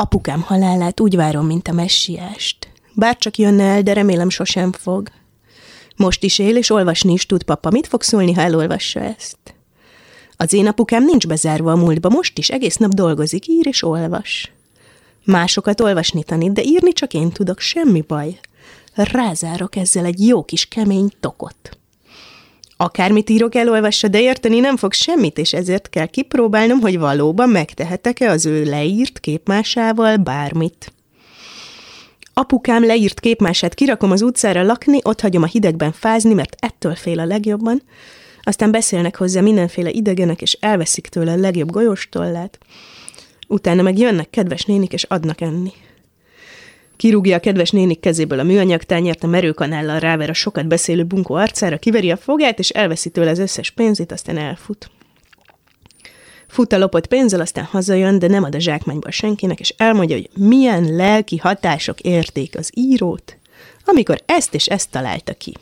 Apukám halálát úgy várom, mint a messiást. Bár csak jönne el, de remélem sosem fog. Most is él, és olvasni is tud, papa. Mit fog szólni, ha elolvassa ezt? Az én apukám nincs bezárva a múltba, most is egész nap dolgozik, ír és olvas. Másokat olvasni tanít, de írni csak én tudok, semmi baj. Rázárok ezzel egy jó kis kemény tokot. Akármit írok, elolvassa, de érteni nem fog semmit, és ezért kell kipróbálnom, hogy valóban megtehetek-e az ő leírt képmásával bármit. Apukám leírt képmását kirakom az utcára lakni, ott hagyom a hidegben fázni, mert ettől fél a legjobban, aztán beszélnek hozzá mindenféle idegenek, és elveszik tőle a legjobb golyóstollát, utána meg jönnek kedves nénik, és adnak enni. Kirúgja a kedves nénik kezéből a műanyag tányért, a merőkanállal ráver a sokat beszélő bunkó arcára, kiveri a fogát, és elveszi tőle az összes pénzét, aztán elfut. Fut a lopott pénzzel, aztán hazajön, de nem ad a zsákmányba senkinek, és elmondja, hogy milyen lelki hatások érték az írót, amikor ezt és ezt találta ki.